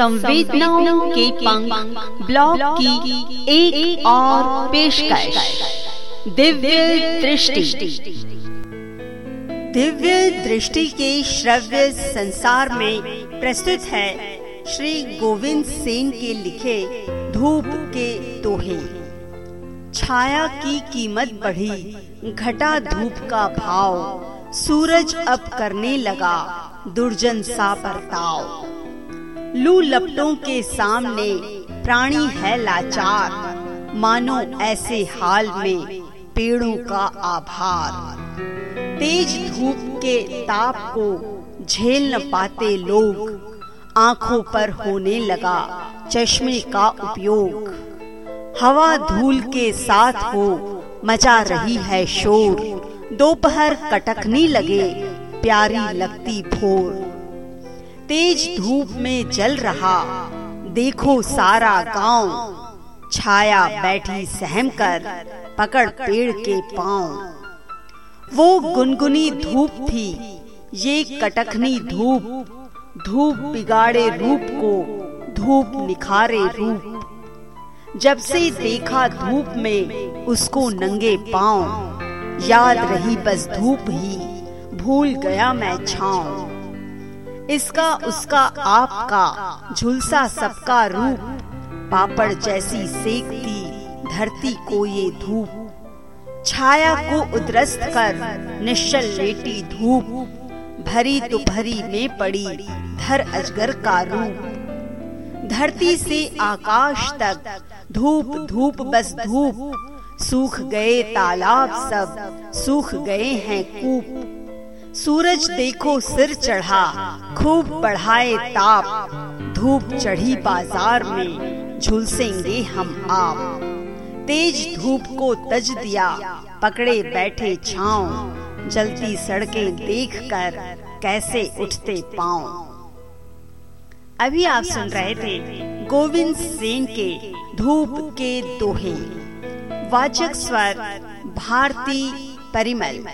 संवेदनाओं के पंख ब्लॉग की एक, और पेशकश। दिव्य दृष्टि। दिव्य दृष्टि के श्रव्य संसार में प्रस्तुत है श्री गोविंद सेन के लिखे धूप के दोहे। छाया की कीमत बढ़ी घटा धूप का भाव। सूरज अब करने लगा दुर्जन सा बर्ताव। लू लपटों के सामने प्राणी है लाचार। मानो ऐसे हाल में पेड़ों का आभार। तेज धूप के ताप को झेल न पाते लोग। आँखों पर होने लगा चश्मे का उपयोग। हवा धूल के साथ हो मचा रही है शोर। दोपहर कटकने लगे, प्यारी लगती भोर। तेज धूप में जल रहा। देखो सारा गाँव। छाया बैठी सहम कर, पकड़ पेड़ के पाँव। वो गुनगुनी धूप थी, ये कटखनी धूप। धूप बिगाड़े रूप को, धूप निखारे रूप। जब से देखा धूप में, उसको नंगे पाँव। याद रही बस धूप ही, भूल गया मैं छाऊं इसका, उसका, आपका, झुलसा सबका रूप, पापड़ जैसी सेकती, धरती को ये धूप, छाया को उद्रस्त कर, निश्चल लेटी धूप, भरी तो भरी में पड़ी धर अजगर का रूप, धरती से आकाश तक, धूप धूप, बस धूप, सूख गए तालाब सब, सूख गए हैं कूप सूरज देखो सिर चढ़ा, खूब बढ़ाए ताप, धूप चढ़ी बाज़ार में, झुलसेंगे हम आप। तेज धूप को तज दिया, पकड़े बैठे छाव, जलती सड़कें देखकर कैसे उठते पाँव। अभी आप सुन रहे थे गोविंद सेन के धूप के दोहे। वाचक स्वर, भारती परिमल।